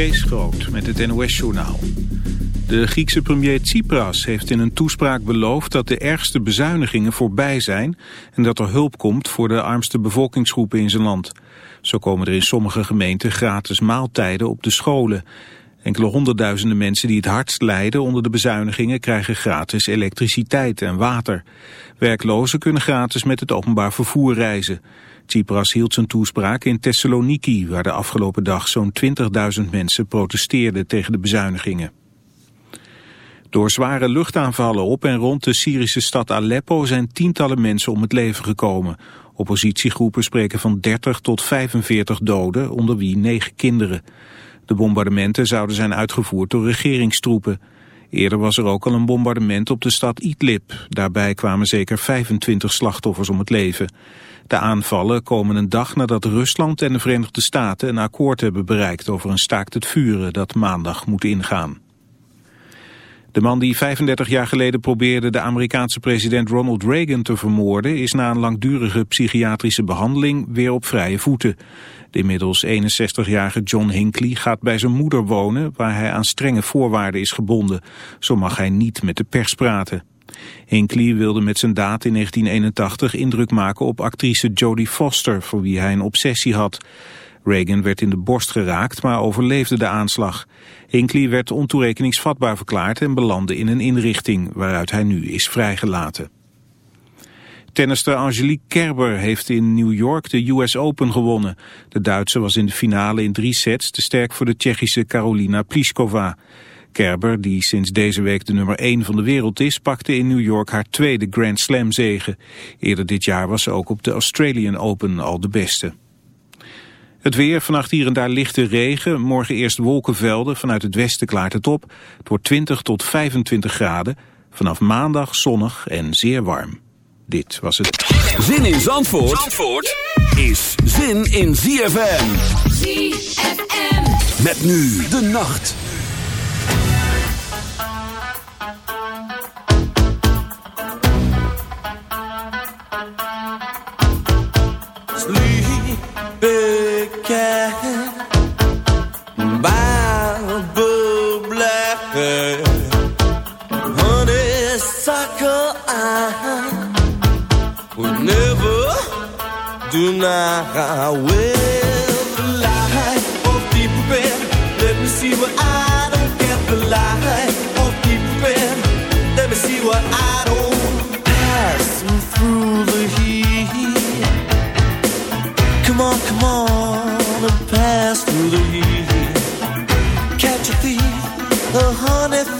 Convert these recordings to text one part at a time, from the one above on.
Kees met het NOS-journaal. De Griekse premier Tsipras heeft in een toespraak beloofd dat de ergste bezuinigingen voorbij zijn en dat er hulp komt voor de armste bevolkingsgroepen in zijn land. Zo komen er in sommige gemeenten gratis maaltijden op de scholen. Enkele honderdduizenden mensen die het hardst lijden onder de bezuinigingen krijgen gratis elektriciteit en water. Werklozen kunnen gratis met het openbaar vervoer reizen. Tsipras hield zijn toespraak in Thessaloniki, waar de afgelopen dag zo'n 20.000 mensen protesteerden tegen de bezuinigingen. Door zware luchtaanvallen op en rond de Syrische stad Aleppo zijn tientallen mensen om het leven gekomen. Oppositiegroepen spreken van 30 tot 45 doden, onder wie negen kinderen. De bombardementen zouden zijn uitgevoerd door regeringstroepen. Eerder was er ook al een bombardement op de stad Idlib. Daarbij kwamen zeker 25 slachtoffers om het leven. De aanvallen komen een dag nadat Rusland en de Verenigde Staten een akkoord hebben bereikt over een staakt het vuren dat maandag moet ingaan. De man die 35 jaar geleden probeerde de Amerikaanse president Ronald Reagan te vermoorden... is na een langdurige psychiatrische behandeling weer op vrije voeten. De inmiddels 61-jarige John Hinckley gaat bij zijn moeder wonen... waar hij aan strenge voorwaarden is gebonden. Zo mag hij niet met de pers praten. Hinckley wilde met zijn daad in 1981 indruk maken op actrice Jodie Foster... voor wie hij een obsessie had... Reagan werd in de borst geraakt, maar overleefde de aanslag. Hinckley werd ontoerekeningsvatbaar verklaard en belandde in een inrichting waaruit hij nu is vrijgelaten. Tennister Angelique Kerber heeft in New York de US Open gewonnen. De Duitse was in de finale in drie sets te sterk voor de Tsjechische Karolina Pliskova. Kerber, die sinds deze week de nummer 1 van de wereld is, pakte in New York haar tweede Grand Slam zege. Eerder dit jaar was ze ook op de Australian Open al de beste. Het weer, vannacht hier en daar lichte regen. Morgen eerst wolkenvelden, vanuit het westen klaart het op. Het wordt 20 tot 25 graden. Vanaf maandag zonnig en zeer warm. Dit was het. Zin in Zandvoort, Zandvoort is zin in ZFM. ZFM. Met nu de nacht. I will the light of deep. Let me see what I don't get. The light of deep red. Let me see what I don't pass through the heat. Come on, come on, pass through the heat. Catch a thief, a honey.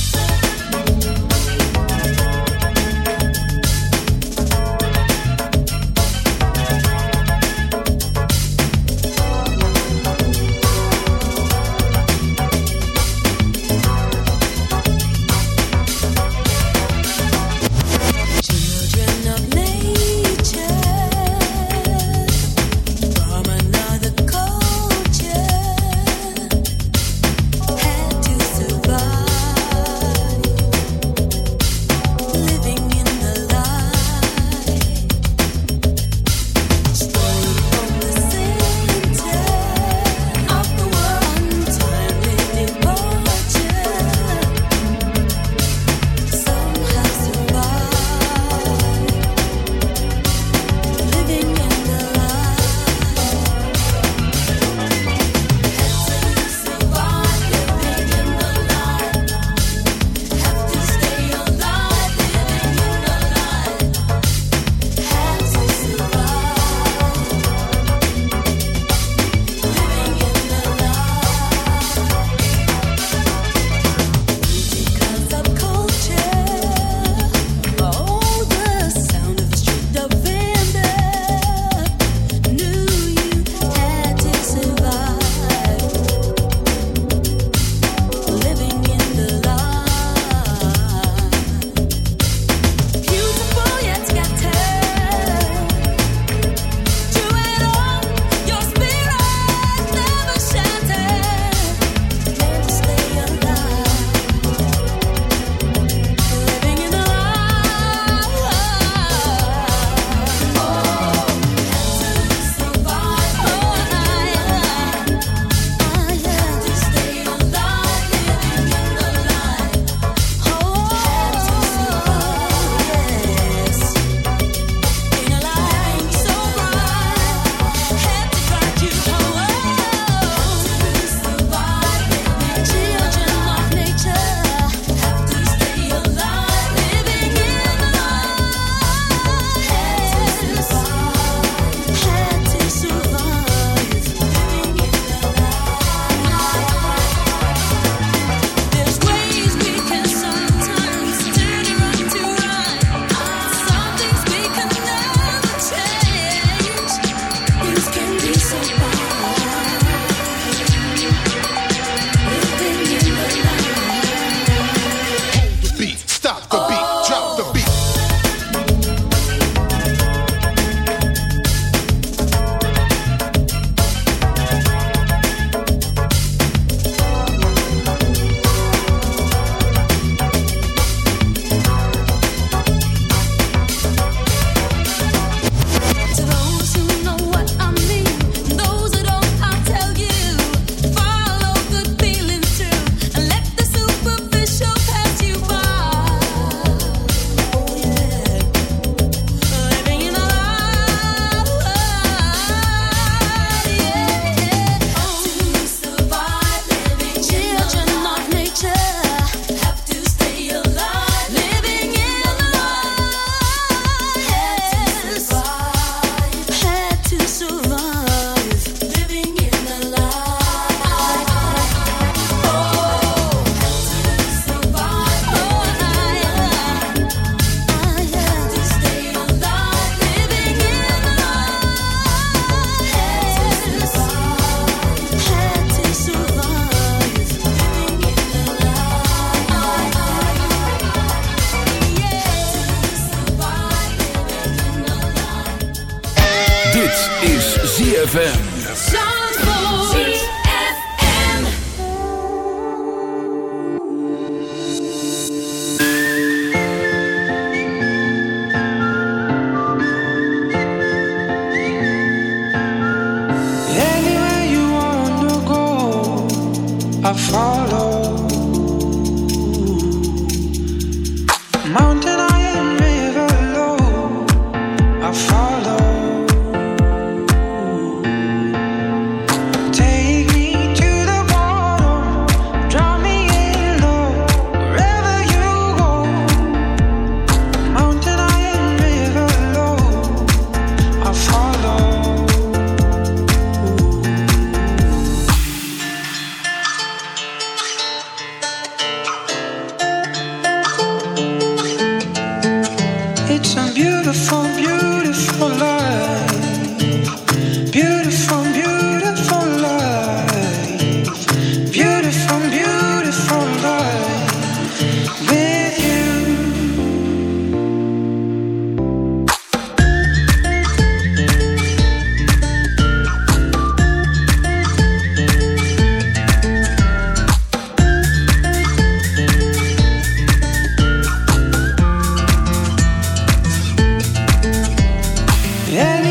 Follow.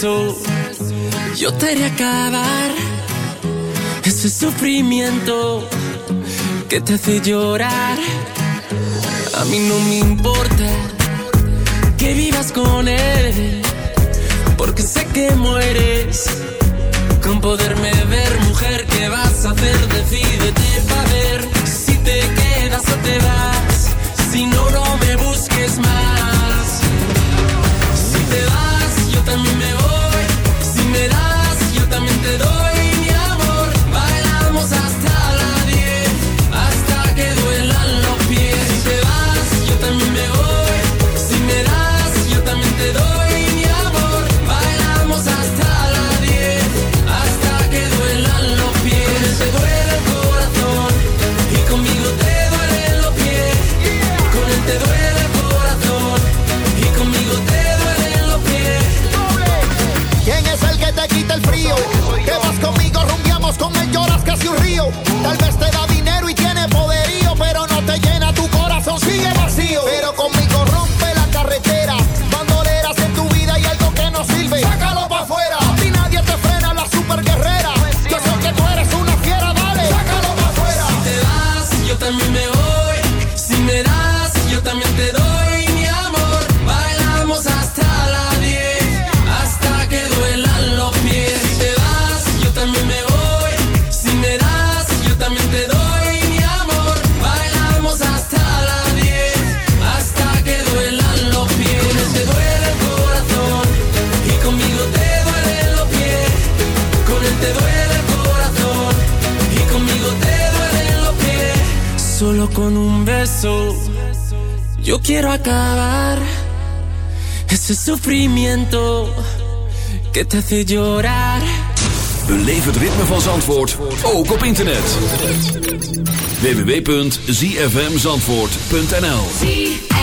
yo te haré acabar ese sufrimiento que te hace llorar. A mí no me importa que vivas con él, que te het ritme van Zandvoort ook op internet. www.zfmzandvoort.nl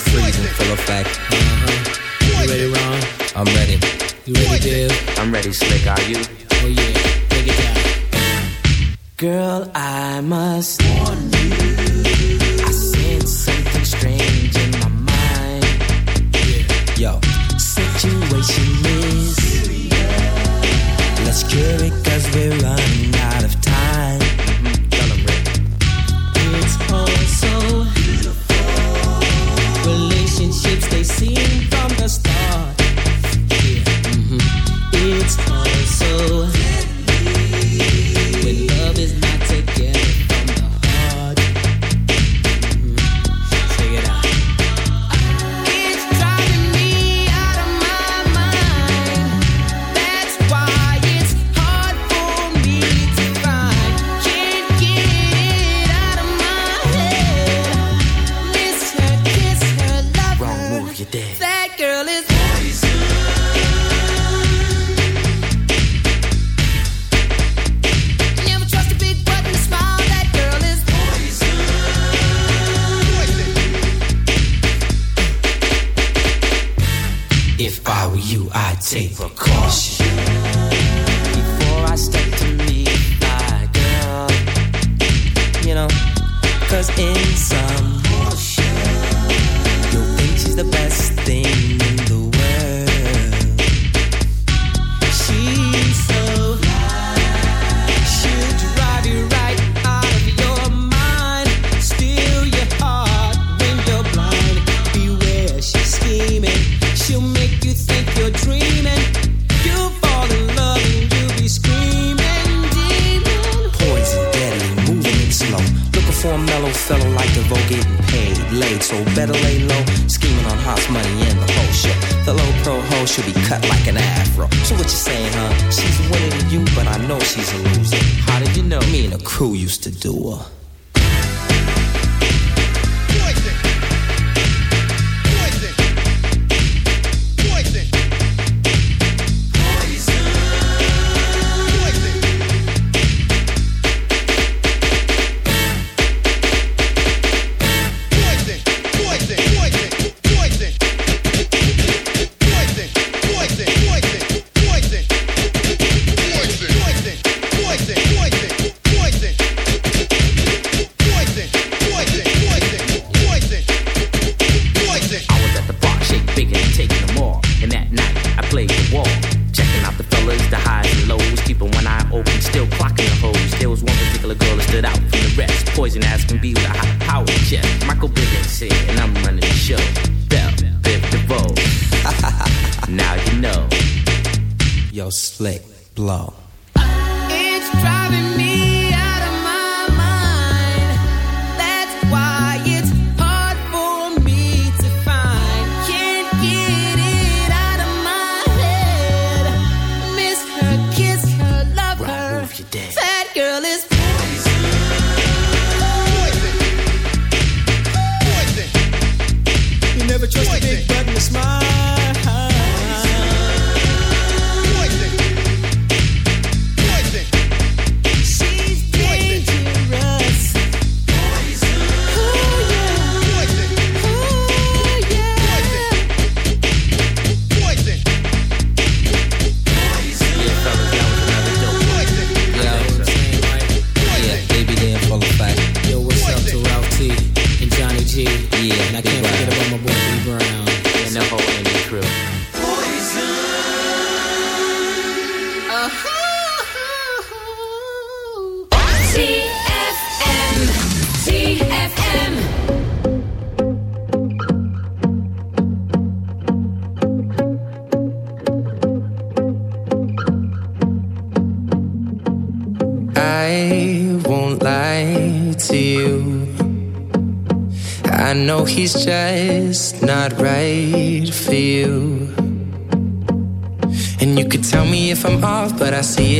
full effect. Uh-huh. You ready, Ron? I'm ready. You ready, I'm ready, Slick. Are you? Oh yeah, it down. Girl, I must warn you. I sense something strange in my mind. Yeah. Yo, situation is. Let's cure it, cause we're running out of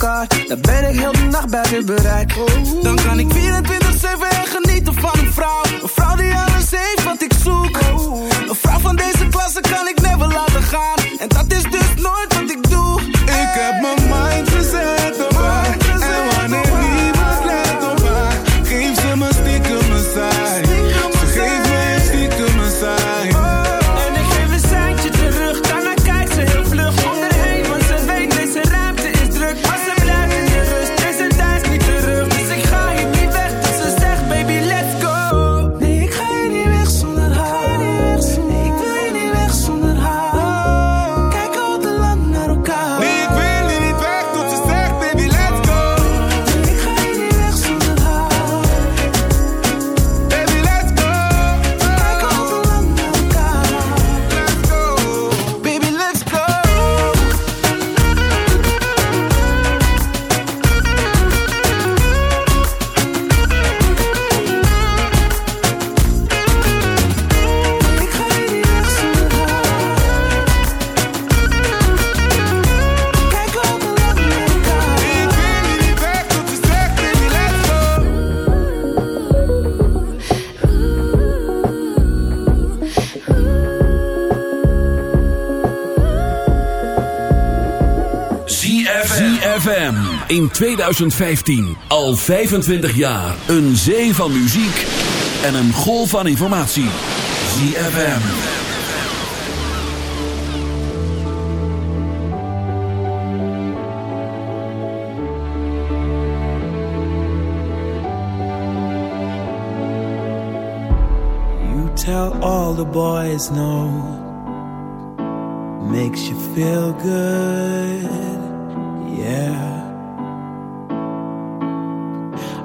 elkaar. Dan ben ik heel de nacht buiten bereik. Dan kan ik 24-7 genieten van een vrouw. Een vrouw die alles heeft wat ik zoek. Een vrouw van deze klasse kan ik in 2015. Al 25 jaar. Een zee van muziek en een golf van informatie. ZFM. You tell all the boys no. Makes you feel good,